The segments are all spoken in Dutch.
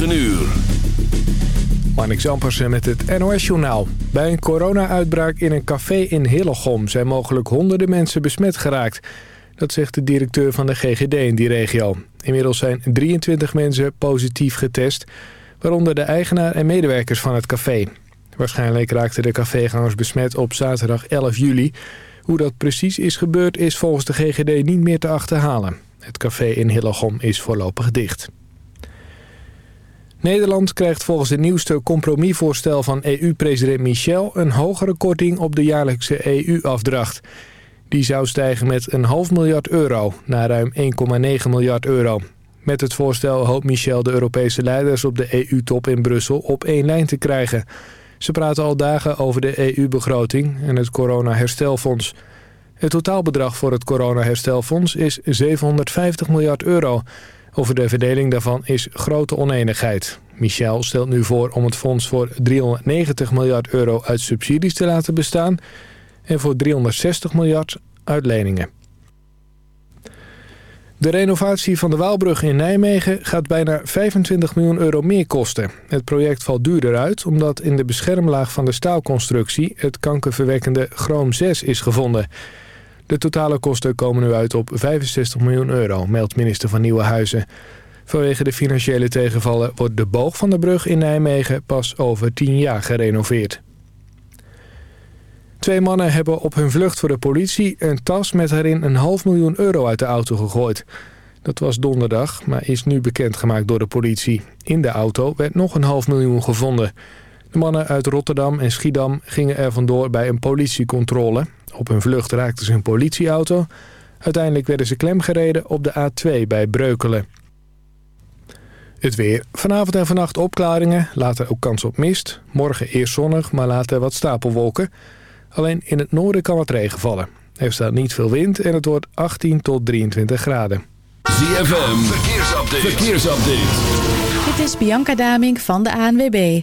9 uur. Zampersen met het NOS-journaal. Bij een corona-uitbraak in een café in Hillegom... zijn mogelijk honderden mensen besmet geraakt. Dat zegt de directeur van de GGD in die regio. Inmiddels zijn 23 mensen positief getest... waaronder de eigenaar en medewerkers van het café. Waarschijnlijk raakten de cafégangers besmet op zaterdag 11 juli. Hoe dat precies is gebeurd is volgens de GGD niet meer te achterhalen. Het café in Hillegom is voorlopig dicht. Nederland krijgt volgens het nieuwste compromisvoorstel van EU-president Michel... een hogere korting op de jaarlijkse EU-afdracht. Die zou stijgen met een half miljard euro naar ruim 1,9 miljard euro. Met het voorstel hoopt Michel de Europese leiders op de EU-top in Brussel op één lijn te krijgen. Ze praten al dagen over de EU-begroting en het corona-herstelfonds. Het totaalbedrag voor het corona-herstelfonds is 750 miljard euro... Over de verdeling daarvan is grote oneenigheid. Michel stelt nu voor om het fonds voor 390 miljard euro uit subsidies te laten bestaan... en voor 360 miljard uit leningen. De renovatie van de Waalbrug in Nijmegen gaat bijna 25 miljoen euro meer kosten. Het project valt duurder uit omdat in de beschermlaag van de staalconstructie... het kankerverwekkende chroom 6 is gevonden... De totale kosten komen nu uit op 65 miljoen euro, meldt minister van Nieuwenhuizen. Vanwege de financiële tegenvallen wordt de boog van de brug in Nijmegen pas over 10 jaar gerenoveerd. Twee mannen hebben op hun vlucht voor de politie een tas met erin een half miljoen euro uit de auto gegooid. Dat was donderdag, maar is nu bekendgemaakt door de politie. In de auto werd nog een half miljoen gevonden. De mannen uit Rotterdam en Schiedam gingen er vandoor bij een politiecontrole. Op hun vlucht raakten ze een politieauto. Uiteindelijk werden ze klemgereden op de A2 bij Breukelen. Het weer. Vanavond en vannacht opklaringen, later ook kans op mist. Morgen eerst zonnig, maar later wat stapelwolken. Alleen in het noorden kan wat regen vallen. Er staat niet veel wind en het wordt 18 tot 23 graden. ZFM, verkeersupdate. verkeersupdate. Dit is Bianca Daming van de ANWB.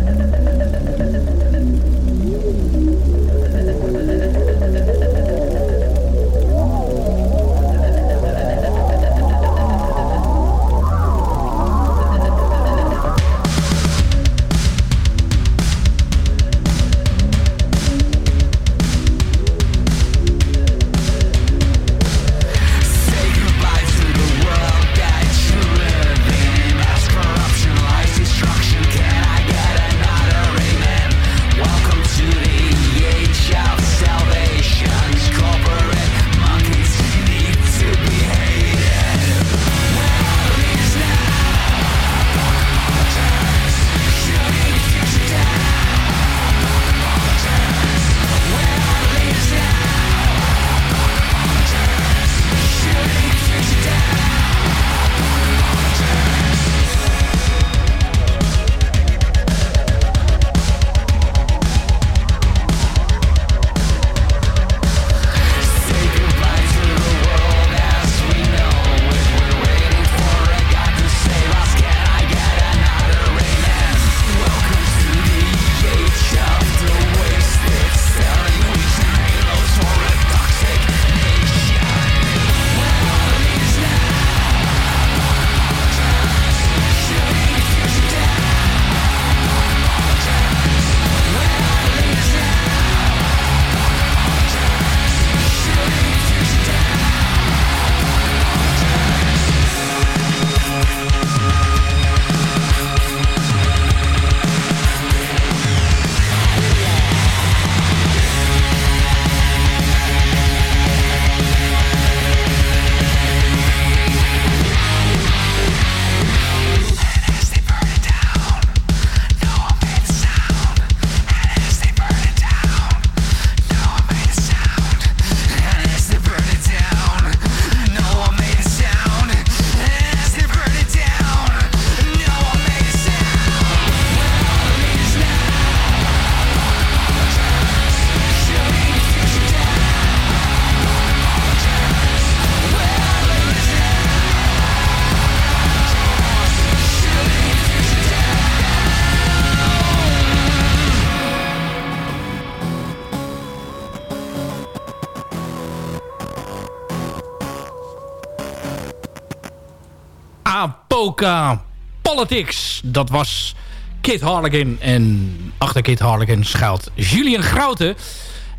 Apoca Politics. Dat was Kit Harlequin. En achter Kit Harlequin schuilt Julian Grouten.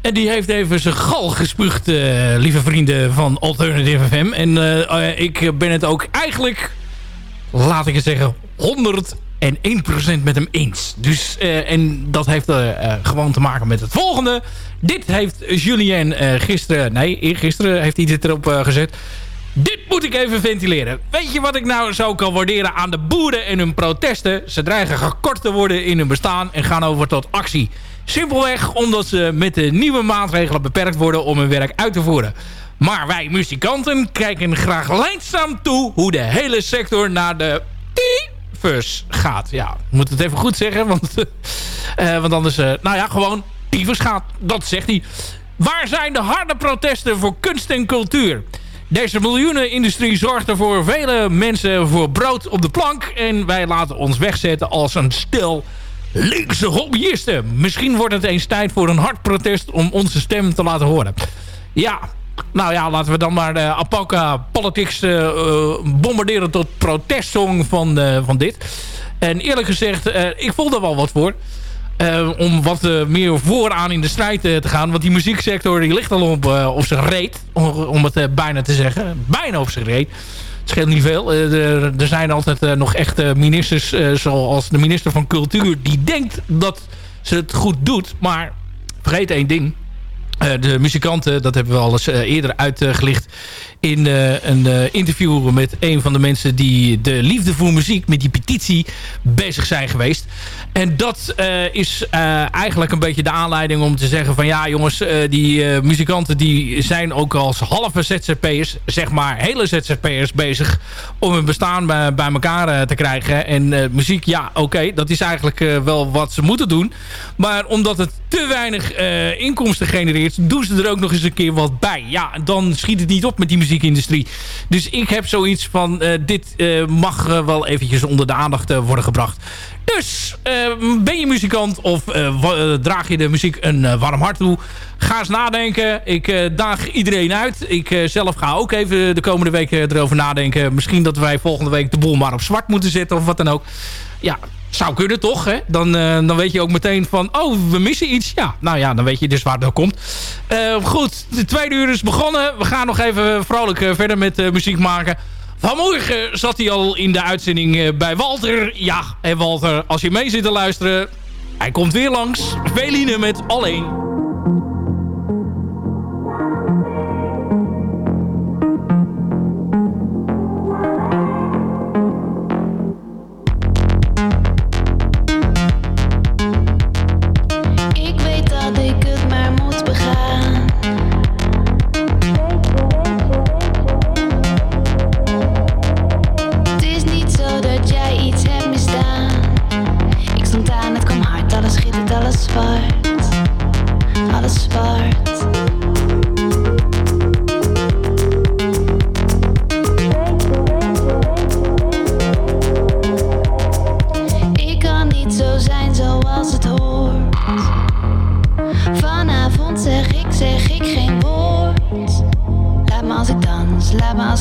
En die heeft even zijn gal gespuugd, uh, lieve vrienden van Alternative FM. En uh, ik ben het ook eigenlijk, laat ik het zeggen, 101% met hem eens. Dus, uh, en dat heeft gewoon te maken met het volgende. Dit heeft Julien gisteren, nee, gisteren heeft hij dit erop gezet. Dit moet ik even ventileren. Weet je wat ik nou zo kan waarderen aan de boeren en hun protesten? Ze dreigen gekort te worden in hun bestaan en gaan over tot actie. Simpelweg omdat ze met de nieuwe maatregelen beperkt worden om hun werk uit te voeren. Maar wij muzikanten kijken graag leidzaam toe hoe de hele sector naar de tyfus gaat. Ja, ik moet het even goed zeggen, want, uh, want anders... Uh, nou ja, gewoon tyfus gaat. Dat zegt hij. Waar zijn de harde protesten voor kunst en cultuur? Deze miljoenenindustrie zorgt er voor vele mensen voor brood op de plank. En wij laten ons wegzetten als een stel linkse hobbyisten. Misschien wordt het eens tijd voor een hard protest om onze stem te laten horen. Ja, nou ja, laten we dan maar de Apoca Politics uh, bombarderen tot protestsong van, van dit. En eerlijk gezegd, ik voel er wel wat voor. Om wat meer vooraan in de strijd te gaan. Want die muzieksector die ligt al op, op zijn reet. Om, om het bijna te zeggen. Bijna op zijn reet. Het scheelt niet veel. Eh, er, zijn altijd eh, nog echte ministers, eh, zoals de minister van Cultuur... die denkt dat ze het goed doet. Maar vergeet één ding. De muzikanten, dat hebben we al eens eerder uitgelicht in uh, een interview met een van de mensen die de liefde voor muziek met die petitie bezig zijn geweest. En dat is eigenlijk een beetje de aanleiding om te zeggen van ja jongens, die muzikanten die zijn ook als halve ZZP'ers, zeg maar hele ZZP'ers bezig om hun bestaan bij elkaar te krijgen. En muziek, ja oké, dat is eigenlijk wel wat ze moeten doen. Maar omdat het te weinig inkomsten genereert, doen ze er ook nog eens een keer wat bij. Ja, dan schiet het niet op met die muziek muziekindustrie. Dus ik heb zoiets van, uh, dit uh, mag wel eventjes onder de aandacht worden gebracht. Dus ben je muzikant of draag je de muziek een warm hart toe? Ga eens nadenken. Ik daag iedereen uit. Ik zelf ga ook even de komende weken erover nadenken. Misschien dat wij volgende week de boel maar op zwart moeten zetten of wat dan ook. Ja, zou kunnen toch, hè? Dan, uh, dan weet je ook meteen van, oh, we missen iets. Ja, nou ja, dan weet je dus waar dat komt. Uh, goed, de tweede uur is begonnen. We gaan nog even vrolijk uh, verder met muziek maken. Vanmorgen zat hij al in de uitzending bij Walter. Ja, en Walter, als je mee zit te luisteren... Hij komt weer langs. Veline met Alleen.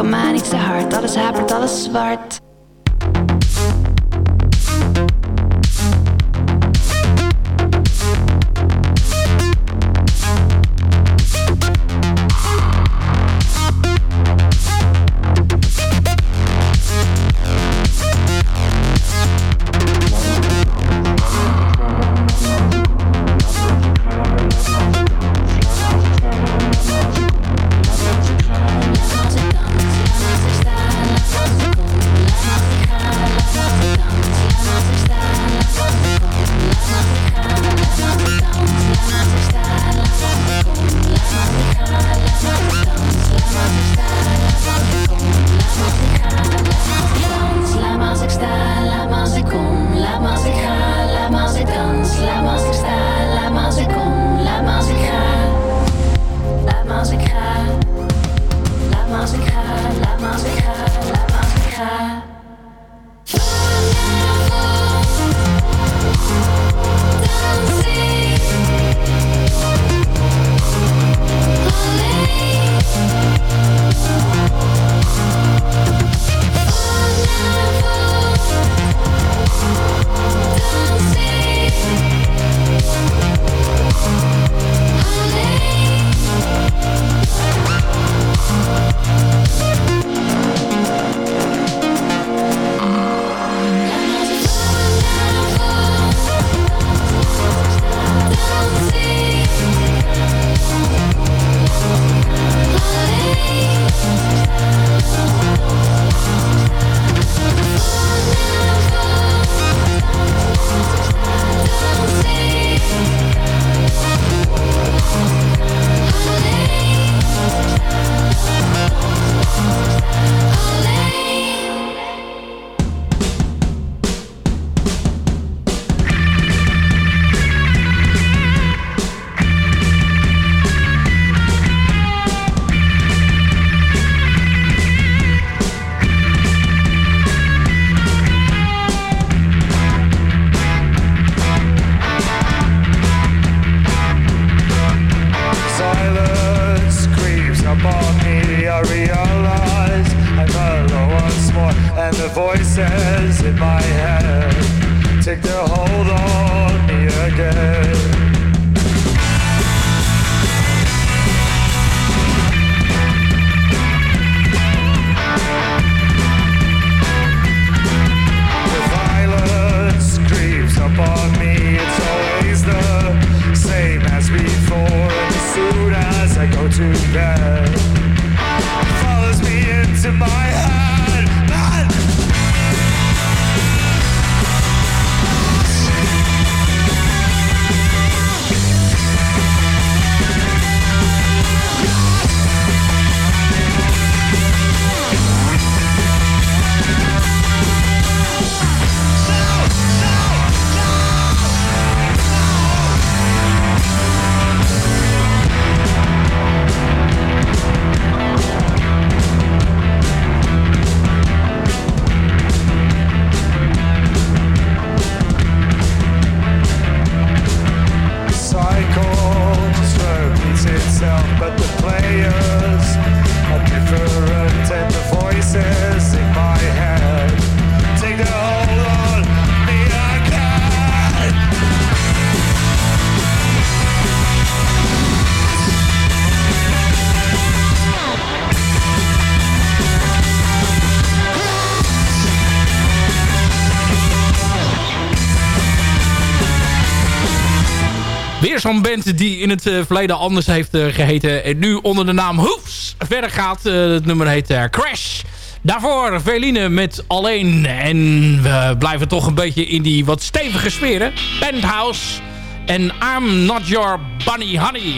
Kom maar niks te hard, alles hapert, alles zwart. upon me, I realize I'm alone once more, and the voices in my head take their hold on me again. creeps upon me. I go to bed. Follows me into my house. Band die in het verleden anders heeft geheten. En nu onder de naam Hoofs verder gaat. het nummer heet Crash. Daarvoor Veline met Alleen. En we blijven toch een beetje in die wat stevige sferen. Penthouse en I'm Not Your Bunny Honey.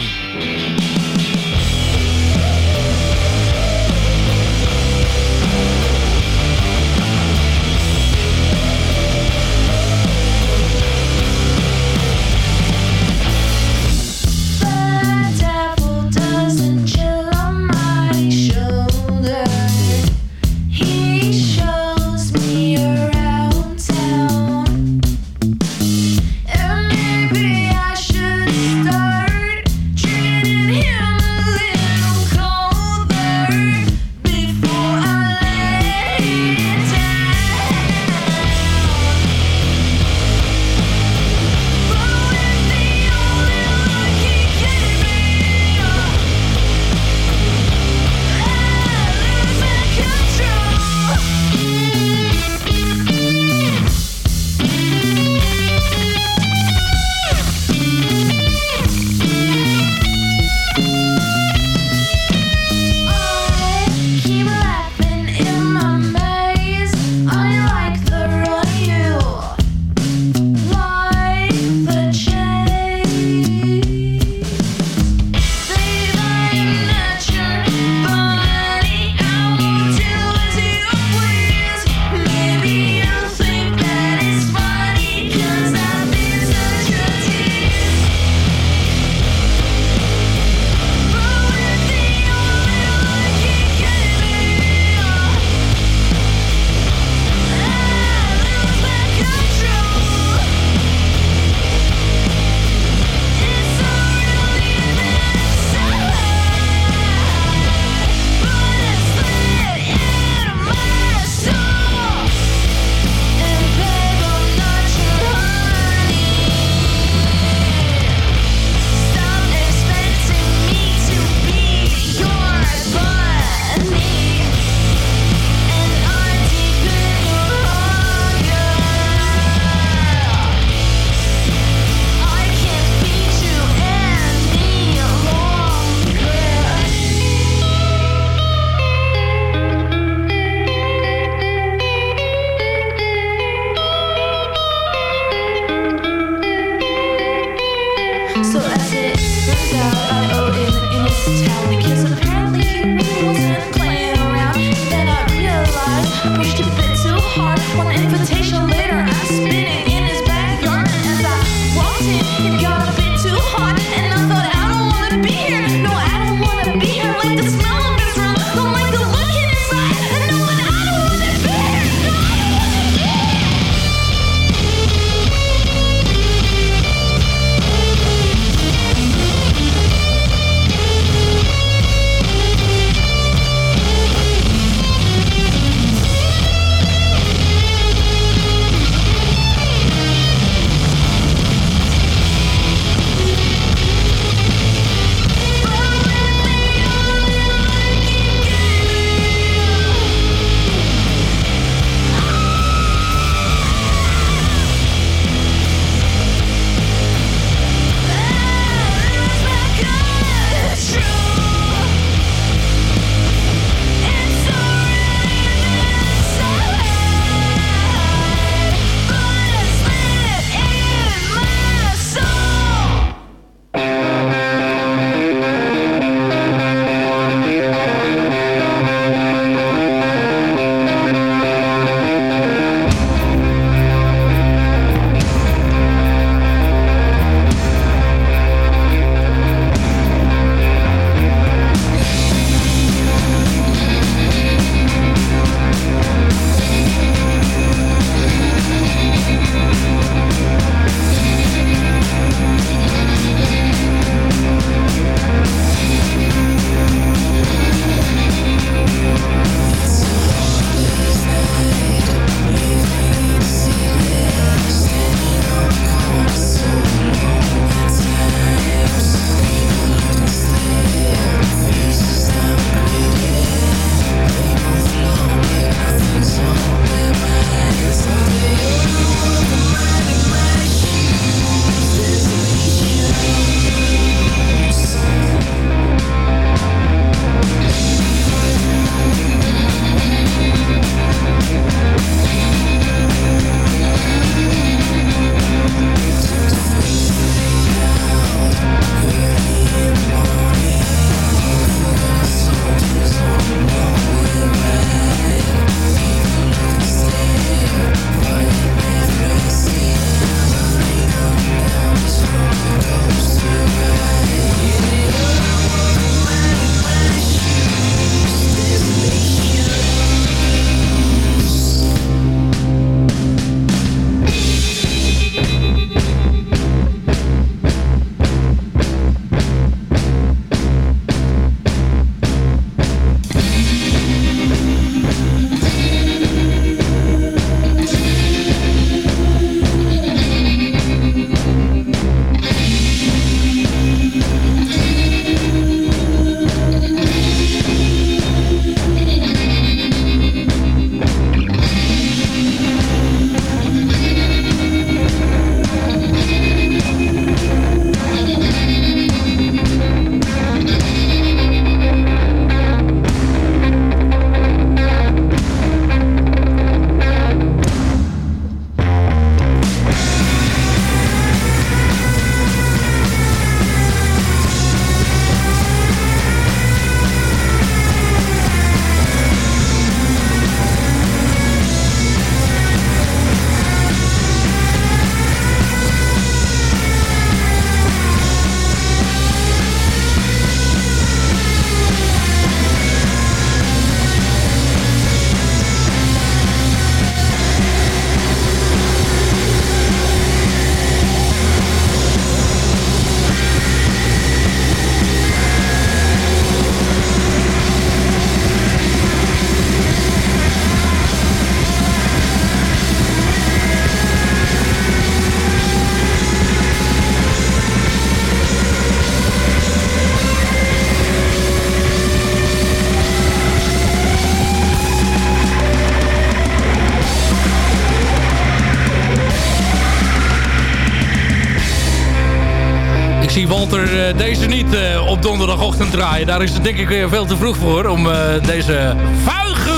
Deze niet op donderdagochtend draaien. Daar is het denk ik veel te vroeg voor om deze vuige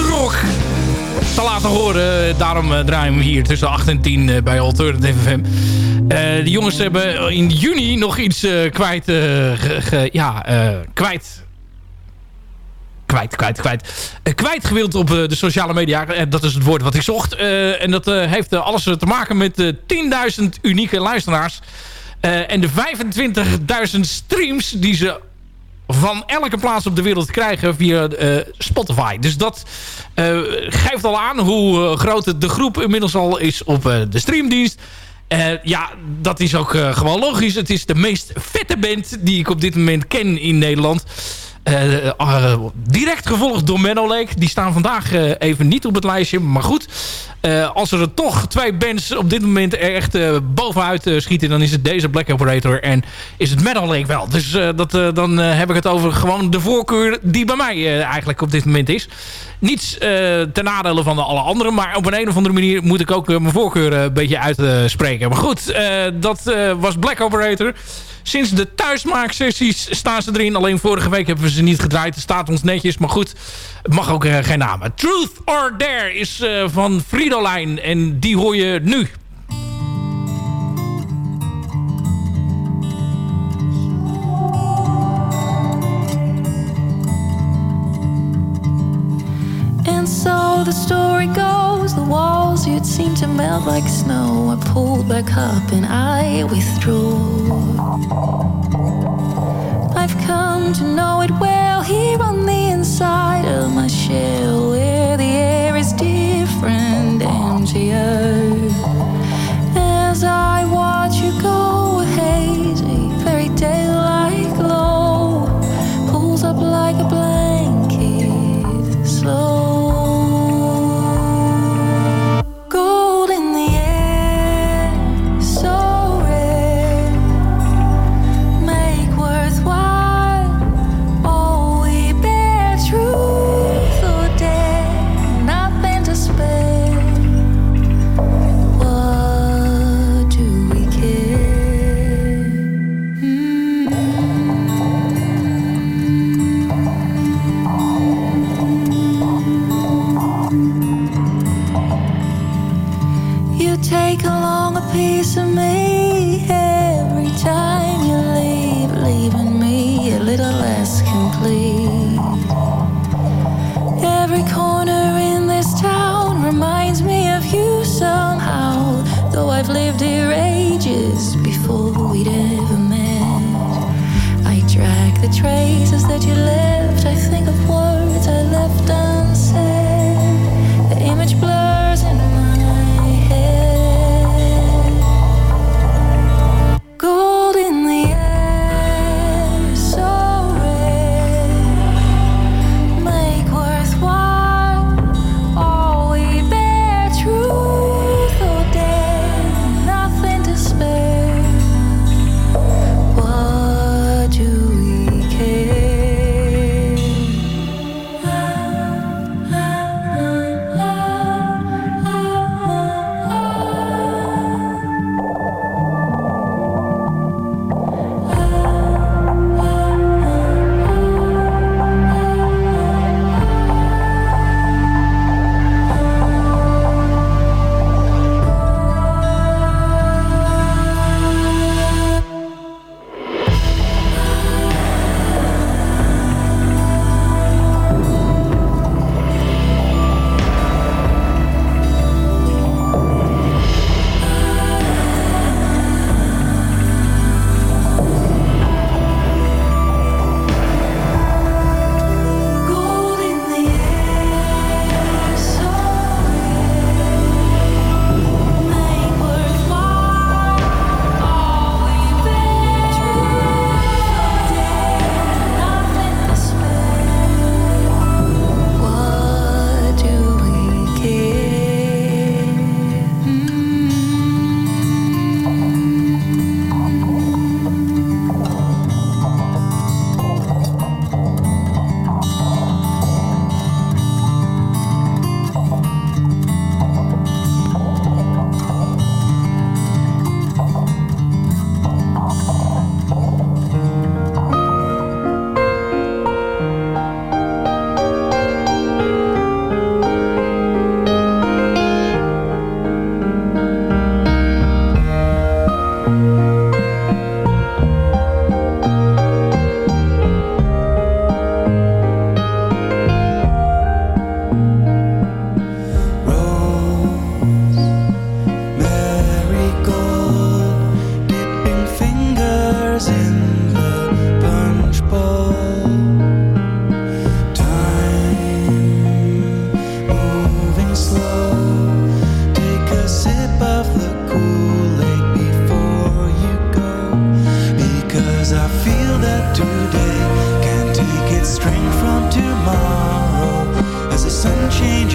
te laten horen. Daarom draaien we hier tussen 8 en 10 bij Alternative FM. de jongens hebben in juni nog iets kwijt, ja, kwijt kwijt, kwijt, kwijt. Uh, kwijtgewild op uh, de sociale media. Uh, dat is het woord wat ik zocht. en dat heeft alles te maken met de 10.000 unieke luisteraars. En de 25.000 streams die ze van elke plaats op de wereld krijgen via Spotify. Dus dat geeft al aan hoe groot de groep inmiddels al is op de streamdienst. ja, dat is ook gewoon logisch. Het is de meest vette band die ik op dit moment ken in Nederland. Direct gevolgd door Menno Lake. Die staan vandaag even niet op het lijstje. Maar goed, als er toch twee bands op dit moment echt bovenuit schieten... dan is het deze Black Operator en is het Menno Lake wel. Dus dat, dan heb ik het over gewoon de voorkeur die bij mij eigenlijk op dit moment is. Niets ten nadele van de alle anderen. Maar op een, een of andere manier moet ik ook mijn voorkeur een beetje uitspreken. Maar goed, dat was Black Operator... Sinds de thuismaaksessies staan ze erin. Alleen vorige week hebben we ze niet gedraaid. Het staat ons netjes, maar goed. Het mag ook geen namen. Truth or Dare is van En die hoor je nu. And so the story goes, the walls you'd seem to melt like snow. I pulled back up and I withdrew. I've come to know it well here on the inside of my shell,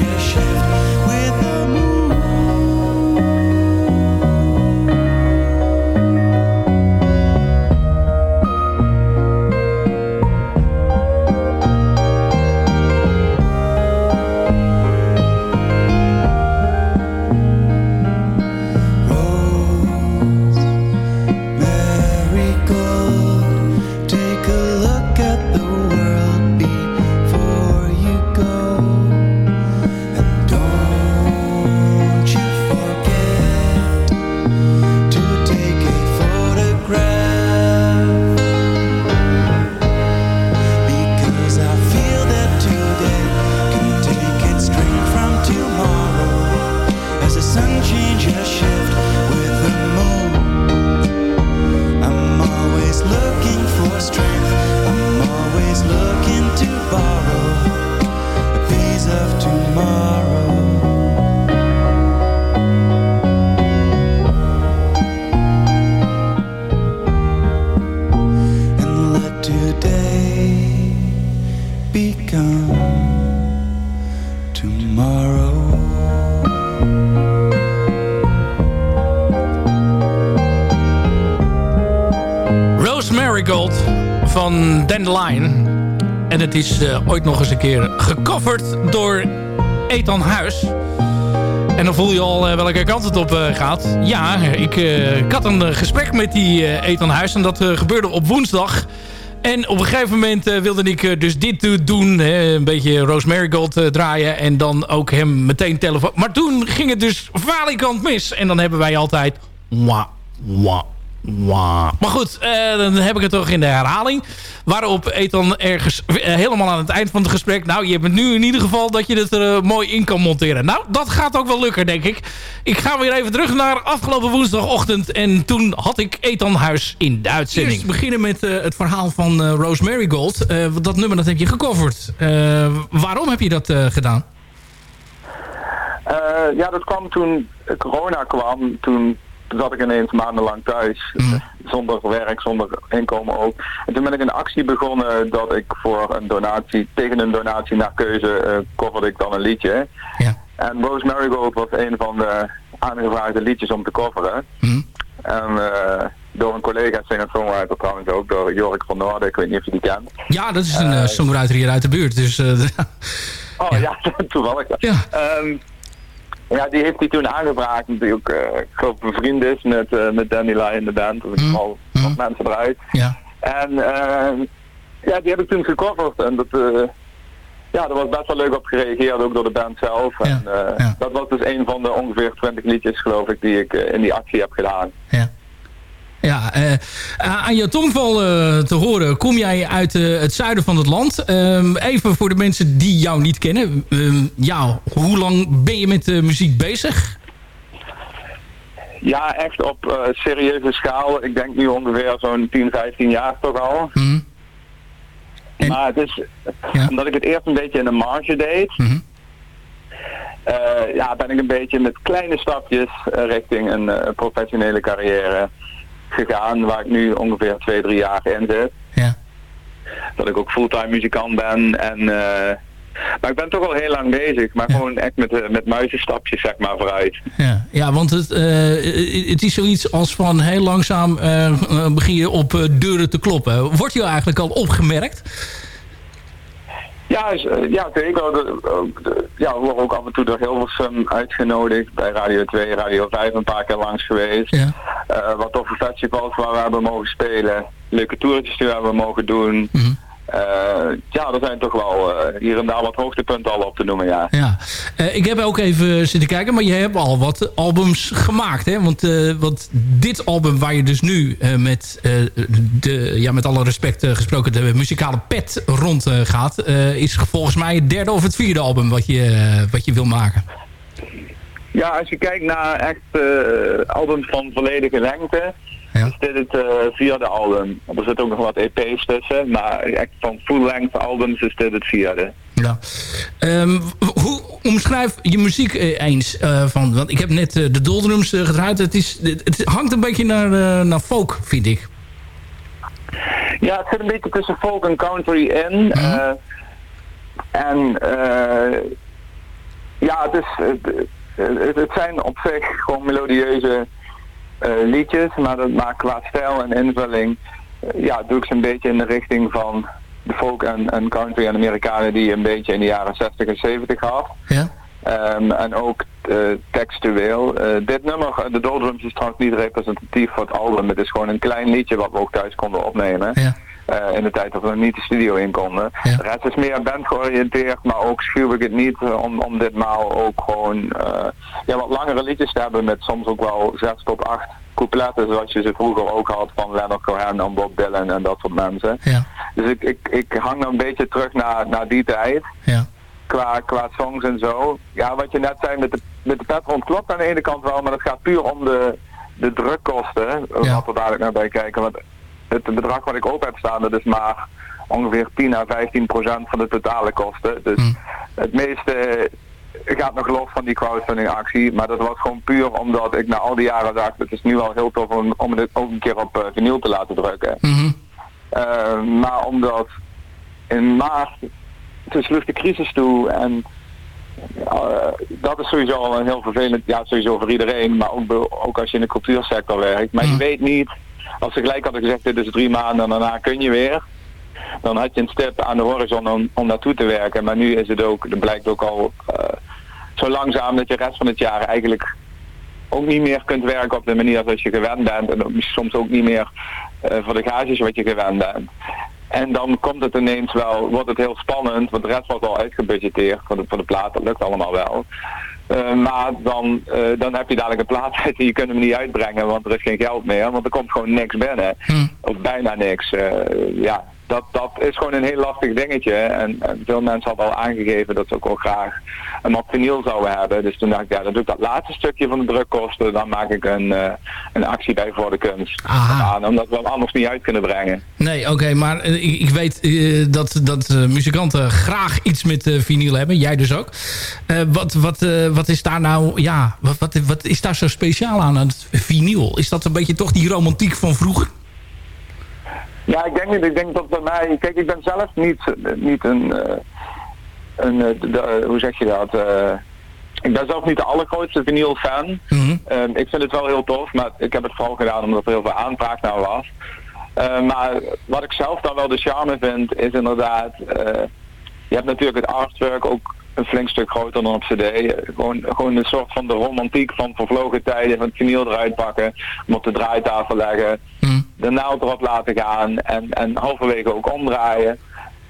gdzie Dandelion. En het is uh, ooit nog eens een keer gecoverd door Ethan Huis. En dan voel je al uh, welke kant het op uh, gaat. Ja, ik, had een gesprek met die Ethan Huis. En dat gebeurde op woensdag. En op een gegeven moment wilde ik dus dit doen. Een beetje Rosemary Gold draaien. En dan ook hem meteen telefoon. Maar toen ging het dus valikant mis. En dan hebben wij altijd... Wah, wah, Wow. Maar goed, uh, dan heb ik het toch in de herhaling. Waarop Ethan ergens uh, helemaal aan het eind van het gesprek... nou, je hebt nu in ieder geval dat je het er uh, mooi in kan monteren. Nou, dat gaat ook wel lukken, denk ik. Ik ga weer even terug naar afgelopen woensdagochtend. En toen had ik Ethan Huis in de uitzending. Eerst beginnen met het verhaal van Rosemary Gold. dat nummer dat heb je gecoverd. waarom heb je dat gedaan? ja, dat kwam toen corona kwam. Toen toen zat ik ineens maandenlang thuis. Mm. Zonder werk, zonder inkomen ook. En toen ben ik een actie begonnen dat ik voor een donatie, tegen een donatie naar keuze, uh, coverde ik dan een liedje. Ja. En Rosemary Gold was een van de aangevraagde liedjes om te coveren. Mm. En uh, door een collega singer-songwriter trouwens ook, door Jorik van Noorden. Ik weet niet of je die kent. Ja, dat is een uh, songwriter hier uit de buurt. Dus, oh ja, toevallig. Ja. Um, ja, die heeft hij toen aangevraagd. Natuurlijk, uh, ik geloof een vriend is met, uh, met Danny Lai in de band. Dus mm. al mm. mensen eruit. Ja. En uh, ja, die heb ik toen gecoverd. En dat, ja, er was best wel leuk op gereageerd, ook door de band zelf. En ja. dat was dus een van de ongeveer 20 liedjes, geloof ik, die ik in die actie heb gedaan. Ja. Ja, uh, aan je tongval uh, te horen kom jij uit uh, het zuiden van het land. Ehm, even voor de mensen die jou niet kennen. Ehm, ja, hoe lang ben je met muziek bezig? Ja, echt op serieuze schaal. Ik denk nu ongeveer zo'n 10, 15 jaar toch al. Mm. Maar het is, ja. omdat ik het eerst een beetje in de marge deed... Mm ja, ben ik een beetje met kleine stapjes richting een professionele carrière gegaan waar ik nu ongeveer twee, drie jaar in zit. Ja. Dat ik ook fulltime muzikant ben en... Uh, maar ik ben toch al heel lang bezig, maar gewoon echt met, uh, met muizenstapjes zeg maar vooruit. Ja, ja want het, uh, het is zoiets als van heel langzaam begin je op deuren te kloppen. Wordt je eigenlijk al opgemerkt? Ja, ja zeker. Ja, we worden ook af en toe door Hilversum uitgenodigd. Bij Radio 2, Radio 5 een paar keer langs geweest. Ja. Uh, wat toffe festivals waar we hebben mogen spelen. Leuke toertjes die we hebben mogen doen. Mm ja, er zijn toch wel uh, hier en daar wat hoogtepunten al op te noemen, ja. ja. Uh, ik heb ook even zitten kijken, maar je hebt al wat albums gemaakt, hè? Want, want dit album waar je dus nu met, de, ja, met alle respect gesproken, de muzikale pet rond gaat, is volgens mij het derde of het vierde album wat je, wat je wil maken. Ja, als je kijkt naar echt uh, albums van volledige lengte, ja. is dit het uh, vierde album. Er zitten ook nog wat EP's tussen, maar echt van full-length albums is dit het vierde. Ja. Um, hoe omschrijf je muziek eh, eens? Uh, van, want ik heb net de doldrums gedraaid. Het, is, het hangt een beetje naar, naar folk, vind ik. Ja, het zit een beetje tussen folk en country in. Mhm. en ja, het is... Het, het, zijn op zich gewoon melodieuze liedjes, maar, dat, maar qua stijl en invulling uh, ja, doe ik ze een beetje in de richting van de folk en, en country en Amerikanen die een beetje in de jaren 60 en 70 had. Ja. Um, en ook uh, textueel. dit nummer, de Doldrums, is trouwens niet representatief voor het album. Het is gewoon een klein liedje wat we ook thuis konden opnemen. Ja. Uh, in de tijd dat we niet de studio in konden. Ja. De rest is meer band georiënteerd, maar ook schuw ik het niet om, om ditmaal ook gewoon uh, ja, wat langere liedjes te hebben met soms ook wel zes tot acht coupletten zoals je ze vroeger ook had van Leonard Cohen en Bob Dylan en dat soort mensen. Ja. Dus ik, ik, ik hang dan een beetje terug naar, naar die tijd. Ja. Qua, qua songs en zo. Ja, wat je net zei met de, met de Petron klopt aan de ene kant wel, maar het gaat puur om de, de drukkosten. Wat we dadelijk naar bij kijken. Want het bedrag wat ik op heb staan, dat is maar ongeveer 10 à 15 procent van de totale kosten. Dus hmm. het meeste gaat nog los van die crowdfunding actie. Maar dat was gewoon puur omdat ik na al die jaren dacht, het is nu al heel tof om, om het ook een keer op uh, vinyl te laten drukken. Mm maar omdat in maart, het sloeg de crisis toe en uh, dat is sowieso al een heel vervelend, ja sowieso voor iedereen, maar ook, ook als je in de cultuursector werkt. Maar je hmm. weet niet als ze gelijk hadden gezegd dit is drie maanden en daarna kun je weer. Dan had je een stip aan de horizon om, naartoe te werken. Maar nu is het ook, het blijkt ook al uh, zo langzaam dat je de rest van het jaar eigenlijk ook niet meer kunt werken op de manier zoals je gewend bent. En soms ook niet meer uh, voor de gages wat je gewend bent. En dan komt het ineens wel, wordt het heel spannend, want de rest wordt al uitgebudgeteerd voor de, voor de plaat, dat lukt allemaal wel. Uh, maar dan, uh, dan heb je dadelijk een plaat uit en je kunt hem niet uitbrengen, want er is geen geld meer, want er komt gewoon niks binnen. Hm. Of bijna niks. Uh, ja, dat, dat is gewoon een heel lastig dingetje. En, en, veel mensen hadden al aangegeven dat ze ook wel graag een vinyl zouden hebben. Dus toen dacht ik, ja, dan doe ik dat laatste stukje van de drukkosten. Dan maak ik een, uh, een actie bij voor de kunst. Aan, omdat we hem anders niet uit kunnen brengen. Nee, oké, okay, maar uh, ik, ik, weet uh, dat, dat muzikanten graag iets met vinyl hebben. Jij dus ook. wat, wat, wat is daar nou, ja, wat, wat, wat is daar zo speciaal aan, aan het vinyl? Is dat een beetje toch die romantiek van vroeger? Ja, ik denk niet. Ik denk dat bij mij... Kijk, ik ben zelf niet, niet een... Uh, een de, hoe zeg je dat? Uh, ik ben zelf niet de allergrootste vinyl fan. Mm -hmm. uh, ik vind het wel heel tof, maar ik heb het vooral gedaan omdat er heel veel aanvraag naar was. Uh, maar wat ik zelf dan wel de charme vind, is inderdaad... je hebt natuurlijk het artwork ook een flink stuk groter dan op cd. Gewoon, gewoon een soort van de romantiek van vervlogen tijden, van het vinyl eruit pakken, hem op de draaitafel leggen, mm. De naald erop laten gaan en, en halverwege ook omdraaien.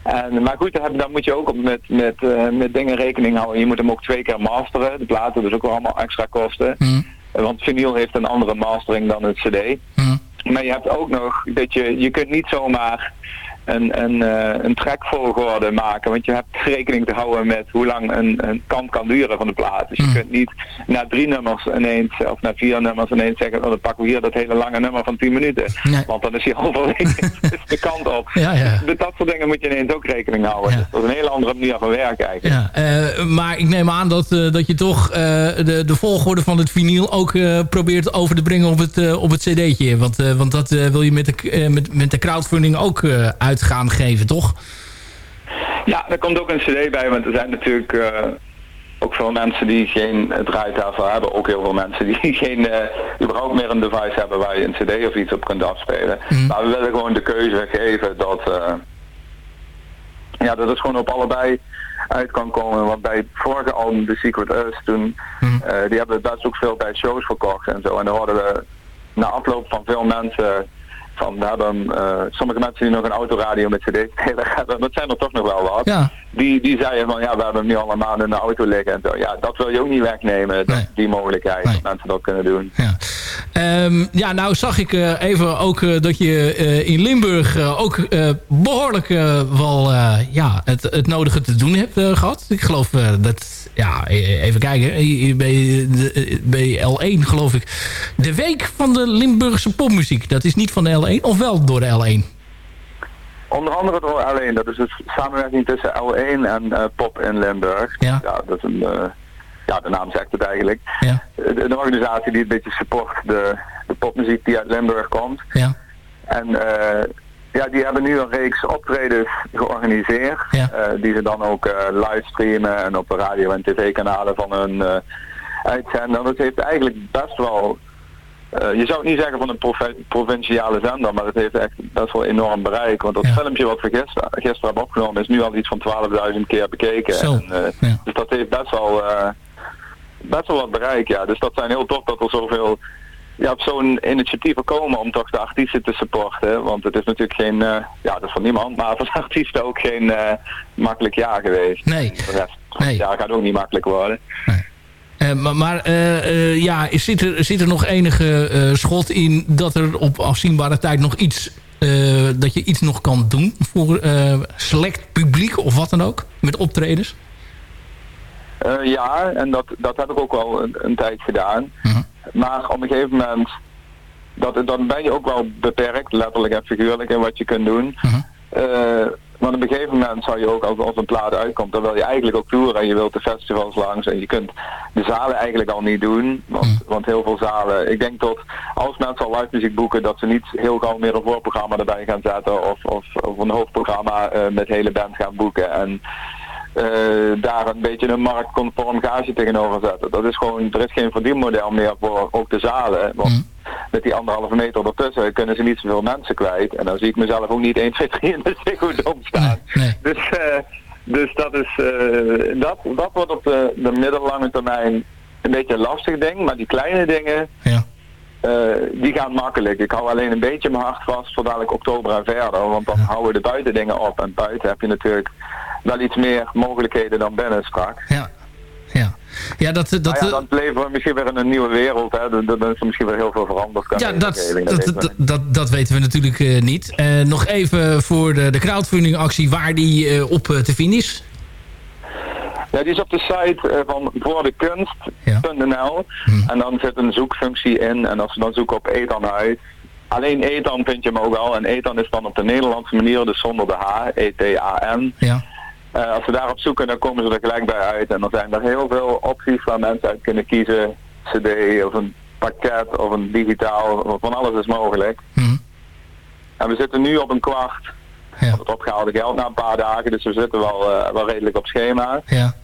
En, maar goed, dan moet je ook met, met, uh, met dingen rekening houden. Je moet hem ook twee keer masteren. De platen dus ook wel allemaal extra kosten. Mm. Want vinyl heeft een andere mastering dan het cd. Mm. Maar je hebt ook nog dat je, je kunt niet zomaar een, een, uh, een trekvolgorde maken. Want je hebt rekening te houden met hoe lang een, een kant kan duren van de plaat. Dus je mm. kunt niet na drie nummers ineens, of na vier nummers ineens zeggen, oh, dan pakken we hier dat hele lange nummer van 10 minuten. Nee. Want dan is hij halverwege de kant op. Ja, ja. Met dat soort dingen moet je ineens ook rekening houden. Ja. Dus dat is een hele andere manier van werken eigenlijk. Ja, uh, maar ik neem aan dat, uh, dat je toch de, de volgorde van het vinyl ook probeert over te brengen op het, op het cd'tje. Want, want dat wil je met de, met, met de crowdfunding ook uit gaan geven, toch? Ja, er komt ook een cd bij, want er zijn natuurlijk uh, ook veel mensen die geen draaitafel hebben. Ook heel veel mensen die geen, uh, überhaupt meer een device hebben waar je een cd of iets op kunt afspelen. Mm. Maar we willen gewoon de keuze geven dat, uh, ja, dat het gewoon op allebei uit kan komen. Want bij het vorige album, The Secret Us, toen, mm. die hebben best ook veel bij shows verkocht en zo. En dan hoorden we na afloop van veel mensen van we hebben uh, sommige mensen die nog een autoradio met cd-speler hebben, dat zijn er toch nog wel wat. Ja. Die, die zeiden van ja, we hebben hem nu al een maand in de auto liggen en zo. Ja, dat wil je ook niet wegnemen, nee. die mogelijkheid, nee. dat mensen dat kunnen doen. Ja, um, ja nou zag ik uh, even ook uh, dat je in Limburg ook behoorlijk wel ja, het, het nodige te doen hebt gehad. Ik geloof dat, ja, even kijken, bij, bij L1 geloof ik, de week van de Limburgse popmuziek. Dat is niet van de L1 L1 of wel door de L1? Onder andere door L1. Dat is dus samenwerking tussen L1 en uh, Pop in Limburg. Ja. ja dat is een, uh, ja, de naam zegt het eigenlijk. Ja. Een organisatie die een beetje support de, de popmuziek die uit Limburg komt. Ja. En uh, ja, die hebben nu een reeks optredens georganiseerd. Ja. die ze dan ook livestreamen en op de radio en tv-kanalen van hun uitzenden. Dat heeft eigenlijk best wel uh, je zou het niet zeggen van een provinciale zender, maar het heeft echt best wel enorm bereik. Want dat ja. filmpje wat we gisteren, gisteren hebben opgenomen is nu al iets van 12.000 keer bekeken. En, uh, ja. Dus dat heeft best wel, uh, best wel wat bereik, ja. Dus dat zijn heel tof dat er zoveel ja, op zo'n initiatieven komen om toch de artiesten te supporten. Want het is natuurlijk geen, ja dat is van niemand, maar voor de artiesten ook geen makkelijk jaar geweest. Nee. De rest van het jaar gaat ook niet makkelijk worden. Nee. Uh, maar maar ja, zit er, zit er nog enige schot in dat er op afzienbare tijd nog iets... dat je iets nog kan doen voor select publiek of wat dan ook? Met optredens? ja, en dat, dat heb ik ook wel een, een tijd gedaan. -huh. Maar op een gegeven moment... Dat, dan ben je ook wel beperkt, letterlijk en figuurlijk, in wat je kunt doen. -huh. Maar op een gegeven moment zou je ook, als, als een plaat uitkomt, dan wil je eigenlijk ook toeren en je wilt de festivals langs en je kunt de zalen eigenlijk al niet doen. Want, mm. want heel veel zalen, ik denk dat als mensen al live muziek boeken, dat ze niet heel gauw meer een voorprogramma erbij gaan zetten of, of, of een hoofdprogramma uh, met hele band gaan boeken. En uh, daar een beetje een marktconform gage tegenover zetten. Dat is gewoon, er is geen verdienmodel meer voor ook de zalen. Want mm. met die anderhalve meter ertussen kunnen ze niet zoveel mensen kwijt. En dan zie ik mezelf ook niet 1, 2, 3 in de Ziggo Dome staan. Nee. Dus, eh, dus dat, is, eh, dat, dat wordt op de, de middellange termijn een beetje een lastig ding. Maar die kleine dingen, Ja. Eh, die gaan makkelijk. Ik hou alleen een beetje mijn hart vast voor dadelijk oktober en verder. Want dan houden de buitendingen op. En buiten heb je natuurlijk wel iets meer mogelijkheden dan binnen straks. Ja. Ja. Ja, dat... dat ja, dan leven we misschien weer in een nieuwe wereld. Hè. Dan, dan is er misschien weer heel veel veranderd. Ja, dat, dat, weten we dat, dat, weten we natuurlijk eh, niet. Eh, nog even voor de, de crowdfunding actie waar die eh, op eh, te vinden is. Ja, die is op de site eh, van voordekunst.nl. Hm. En dan zit een zoekfunctie in. En als we dan zoeken op Ethan uit. Alleen Ethan vind je hem ook al. En Ethan is dan op de Nederlandse manier, dus zonder de H, E-T-A-N. Ja. Eh, als we daarop zoeken, dan komen ze er gelijk bij uit. En dan zijn er heel veel opties waar mensen uit kunnen kiezen. CD of een pakket of een digitaal. Van alles is mogelijk. Hm. En we zitten nu op een kwart Ja. het opgehaalde geld na een paar dagen. Dus we zitten wel, eh, wel redelijk op schema. Ja.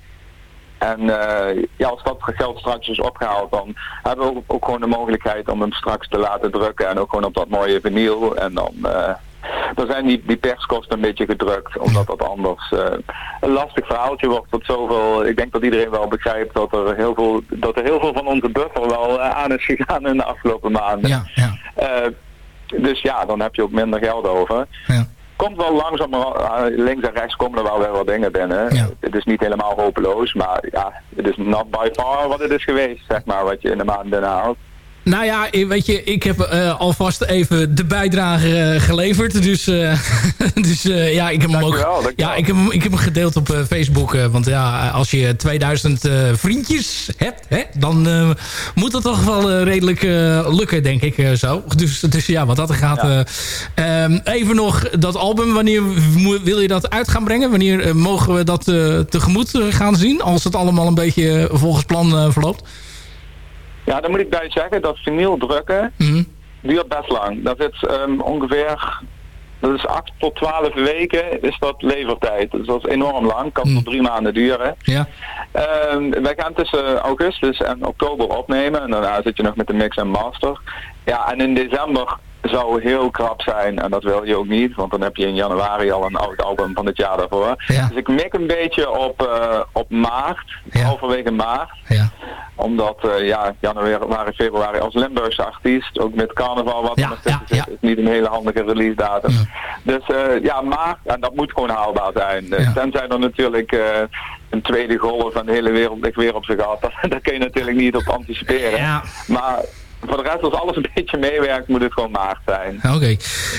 En eh, ja, als dat geld straks is opgehaald, dan hebben we ook, ook gewoon de mogelijkheid om hem straks te laten drukken. En ook gewoon op dat mooie vinyl. En dan, eh, dan zijn die, die perskosten een beetje gedrukt, omdat dat anders een lastig verhaaltje wordt. Tot zoveel, ik denk dat iedereen wel begrijpt dat er heel veel, dat er heel veel van onze buffer wel aan is gegaan in de afgelopen maanden. Ja. Ja. Dus ja, dan heb je ook minder geld over. Ja. Komt wel langzaam, eh, links en rechts komen er wel weer wat dingen binnen. Ja. Het is niet helemaal hopeloos, maar ja, het is not by far wat het is geweest, zeg maar, wat je in de maand binnenhaalt. Nou ja, weet je, ik heb eh, alvast even de bijdrage eh, geleverd. Dus, eh, dus ja, ik heb hem ook ja, ik heb, hem, ik heb hem gedeeld op Facebook. want ja, als je 2000 eh, vriendjes hebt, hè, dan moet dat toch wel redelijk lukken, denk ik zo. Dus, dus ja, wat dat gaat. Ja. eh, ehm, even nog dat album, wanneer wil je dat uit gaan brengen? Wanneer mogen we dat tegemoet gaan zien? Als het allemaal een beetje volgens plan verloopt. Ja, dan moet ik bij zeggen dat vinyl drukken Mhm. duurt best lang. Dat is ehm, ongeveer, dat is 8 tot 12 weken is dat levertijd. Dus dat is enorm lang, kan tot drie maanden duren. Ja. Ehm, wij gaan tussen augustus en oktober opnemen en daarna zit je nog met de mix en master. Ja, en in december zou heel krap zijn en dat wil je ook niet, want dan heb je in januari al een oud album van het jaar daarvoor. Ja. Dus ik mik een beetje op, eh, op maart, Ja. halverwege maart Ja. omdat, eh, ja, januari, februari als Limburgse artiest, ook met carnaval wat Ja, er ja, zit, ja. is niet een hele handige release datum. Ja. Dus eh, ja, maar, en dat moet gewoon haalbaar zijn. Ja. Tenzij er natuurlijk eh, een tweede golf van de hele wereld ligt weer op zich af. Daar kun je natuurlijk niet op anticiperen. Ja. Maar voor de rest, als alles een beetje meewerkt, moet het gewoon maart zijn. Oké.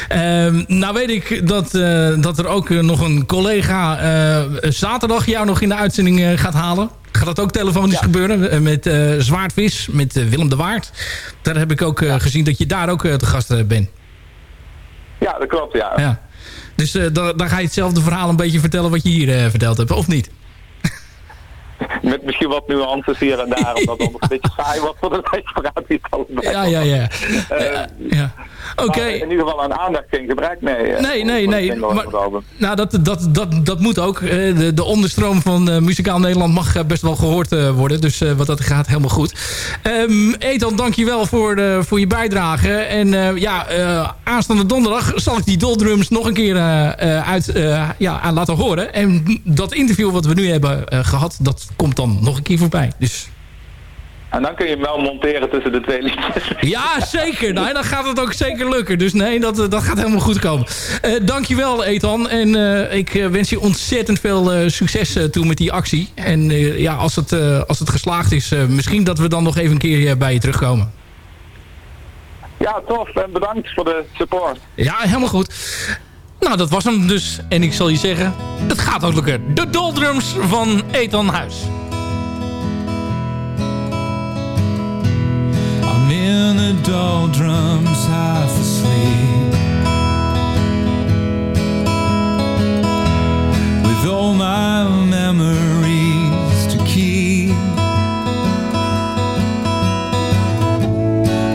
Ehm, nou weet ik dat, eh, dat er ook eh, nog een collega eh, zaterdag jou nog in de uitzending gaat halen. Gaat dat ook telefonisch Ja. gebeuren met Zwaardvis, met Willem de Waard. Daar heb ik ook gezien dat je daar ook te gast bent. Ja, dat klopt, ja. Ja. Dus da- dan ga je hetzelfde verhaal een beetje vertellen wat je hier verteld hebt, of niet? Met misschien wat nuances hier en daar, omdat het anders een beetje saai wordt voor de het allebei Ja, ja, ja. Eh, ja. Oké. maar in ieder geval aan aandacht geen gebrek, nee. eh, Nee, nee, nee, maar-. Nou, dat, dat, dat, dat moet ook. De, de onderstroom van eh, Muzikaal Nederland mag best wel gehoord eh, worden. Dus wat dat gaat, helemaal goed. Ehm Ethan, dankjewel voor, de, voor je bijdrage. En ja, aanstaande donderdag zal ik die doldrums nog een keer uit, ja, aan laten horen. En dat interview wat we nu hebben eh, gehad, dat komt dan nog een keer voorbij. Dus En dan kun je hem wel monteren tussen de twee liedjes. ja, zeker. Nou, dan gaat het ook zeker lukken. Dus nee, dat, dat gaat helemaal goed komen. Eh dankjewel, Ethan. En eh, ik eh, wens je ontzettend veel eh, succes eh, toe met die actie. En eh, ja, als het, eh, als het geslaagd is, eh, misschien dat we dan nog even een keer eh, bij je terugkomen. Ja, tof. En bedankt voor de support. Ja, helemaal goed. Nou, dat was hem dus. En ik zal je zeggen, het gaat ook lukken. De doldrums van Ethan Huis. I'm in the doldrums, half asleep. With all my memories to keep.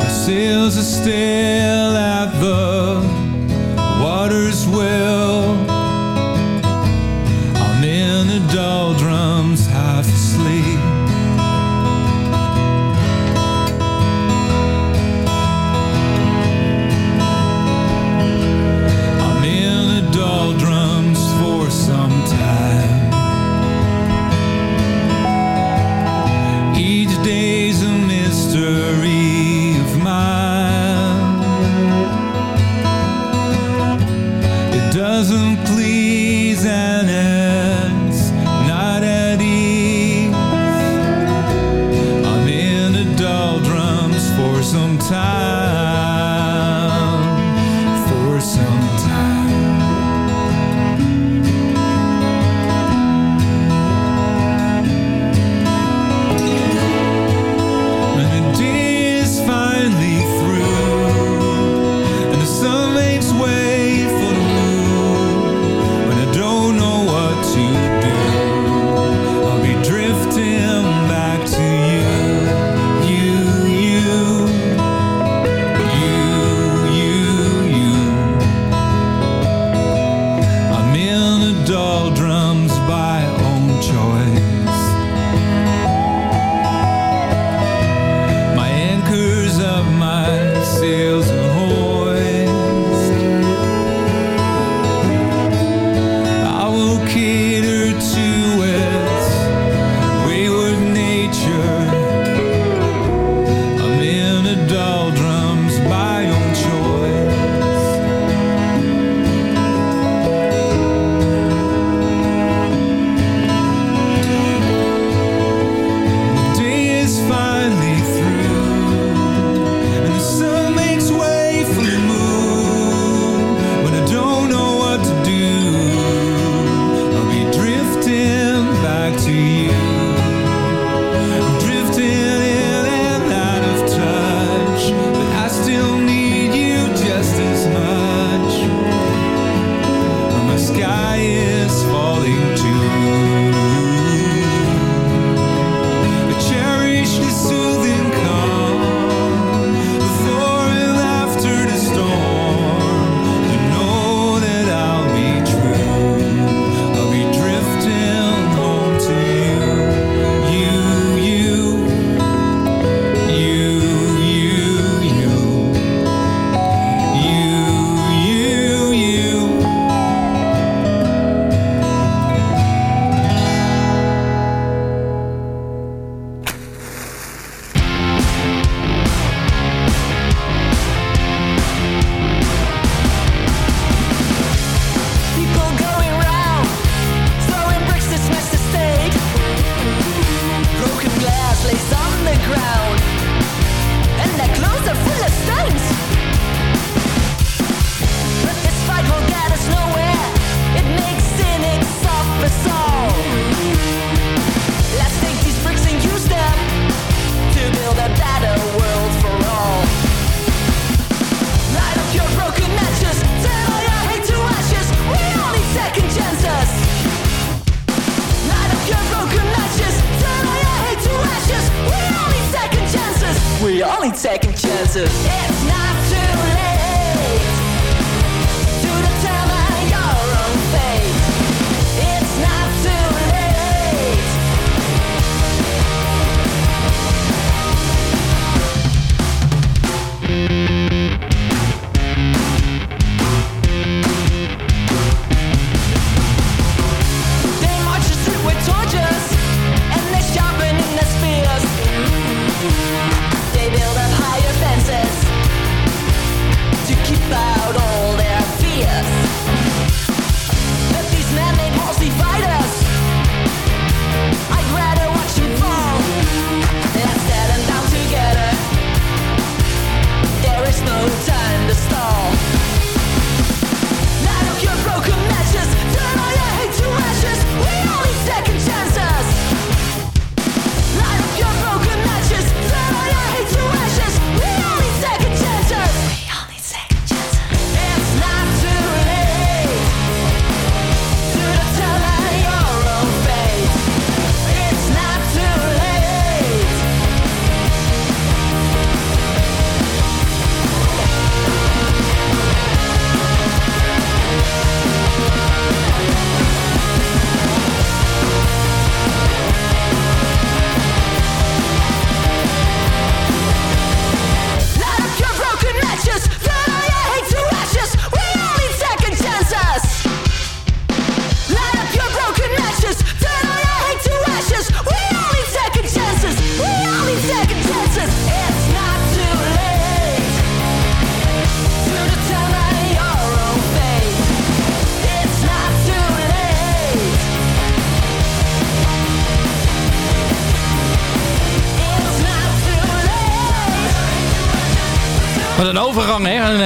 The sails are still sometimes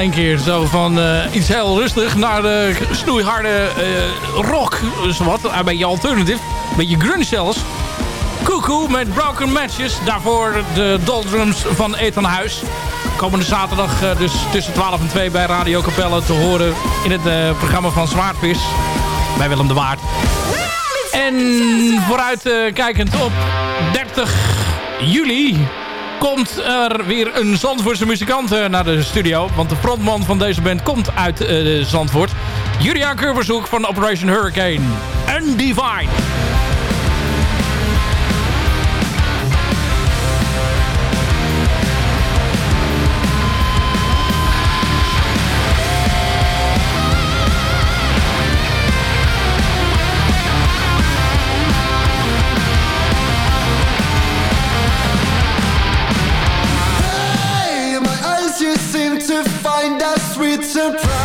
een keer zo van eh, iets heel rustig naar de snoeiharde uh, rock. Zowat, een beetje alternatief, een beetje grunge zelfs. Cuckoo met Broken Matches. Daarvoor de doldrums van Ethan Huis. Komende zaterdag eh, dus tussen 12 en 2 bij Radio Capelle te horen in het programma van Zwaardvis. Bij Willem de Waard. En vooruitkijkend op 30 juli komt er weer een Zandvoortse muzikant eh, naar de studio. Want de frontman van deze band komt uit eh, Zandvoort. Julian Kurverzoek van Operation Hurricane. Undivine. surprise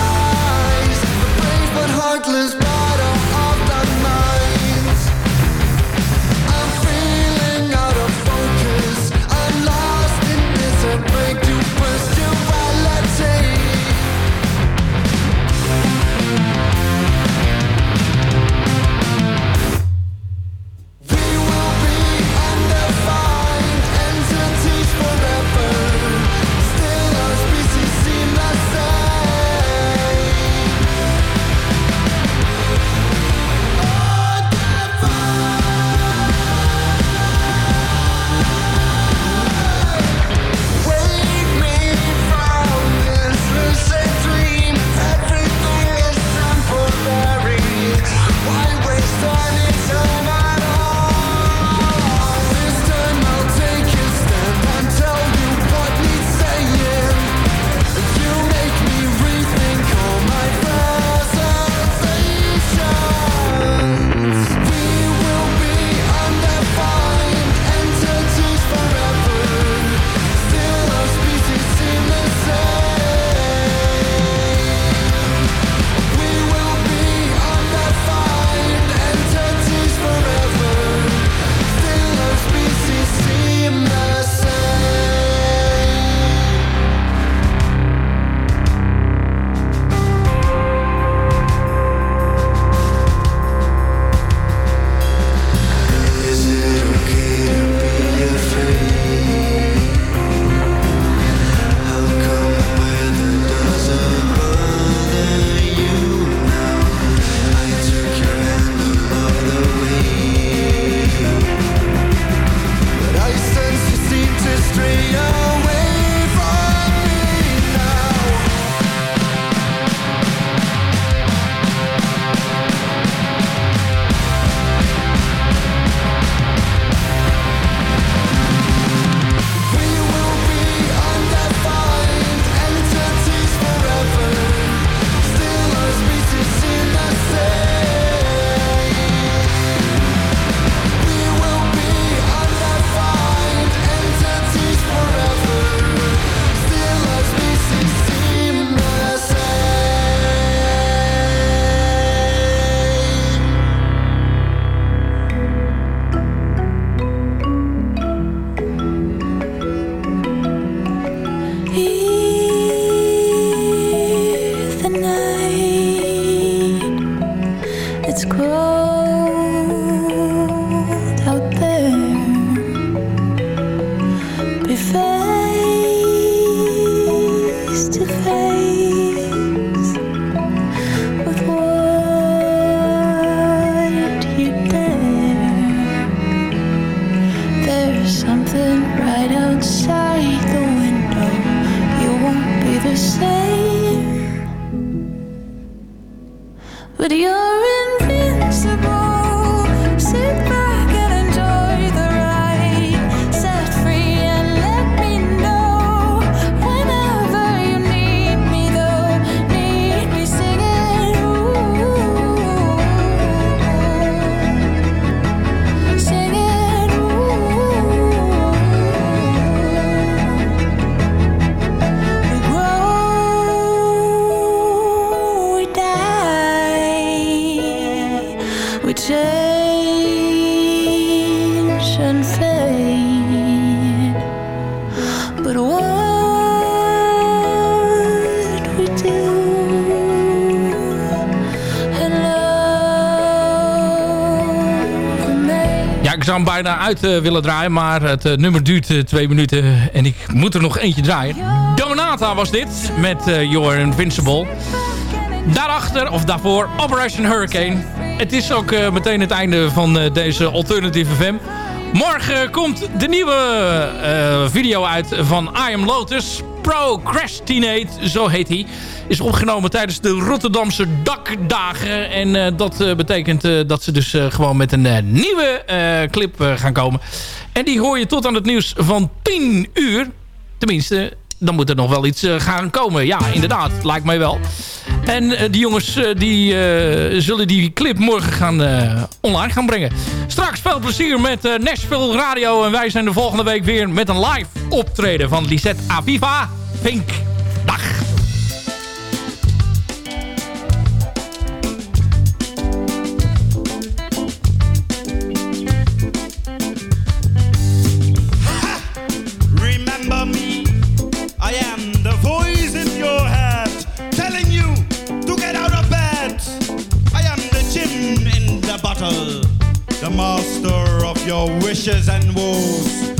bijna uit eh, willen draaien, maar het eh, nummer duurt eh, twee minuten en ik moet er nog eentje draaien. Dominata was dit, met You're Invincible. Daarachter, of daarvoor, Operation Hurricane. Het is ook meteen het einde van deze Alternative FM. Morgen komt de nieuwe video uit van I Am Lotus. Procrastinate, zo heet hij. Is opgenomen tijdens de Rotterdamse dakdagen. En eh, dat eh, betekent eh, dat ze dus gewoon met een nieuwe clip gaan komen. En die hoor je tot aan het nieuws van 10 uur. Tenminste, dan moet er nog wel iets gaan komen. Ja, inderdaad, lijkt mij wel. En die jongens die, zullen die clip morgen gaan, online gaan brengen. Straks veel plezier met Nashville Radio. En wij zijn de volgende week weer met een live optreden van Lisette Aviva. Vink. I am the voice in your head telling you to get out of bed. I am the gin in the bottle, the master of your wishes and woes,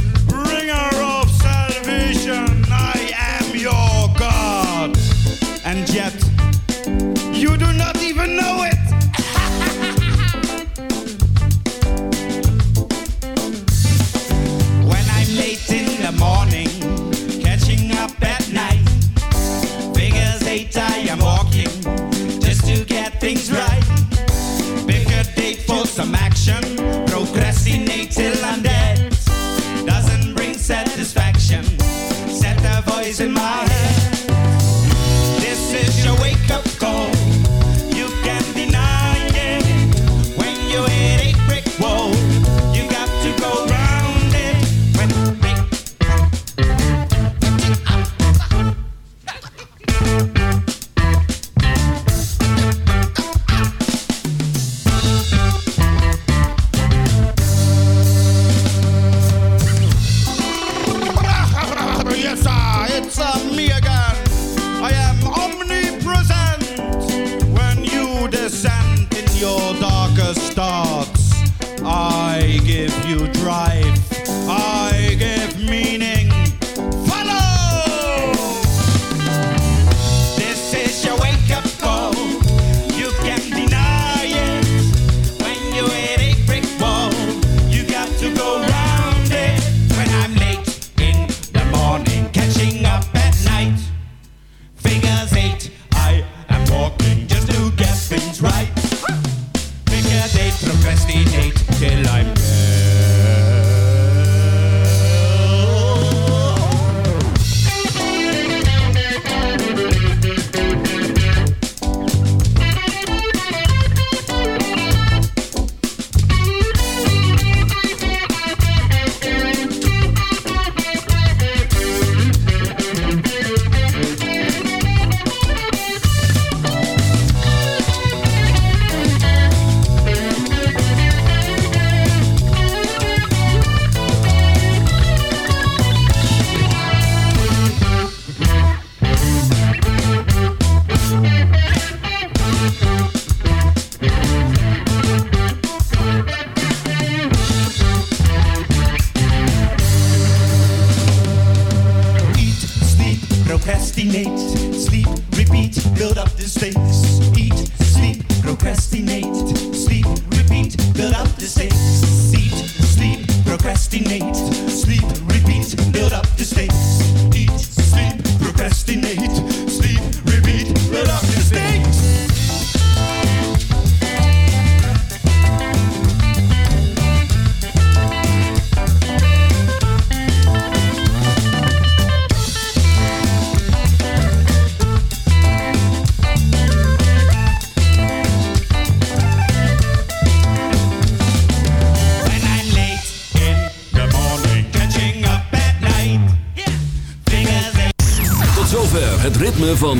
procrastinate till I'm dead.